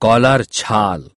Collar छाल।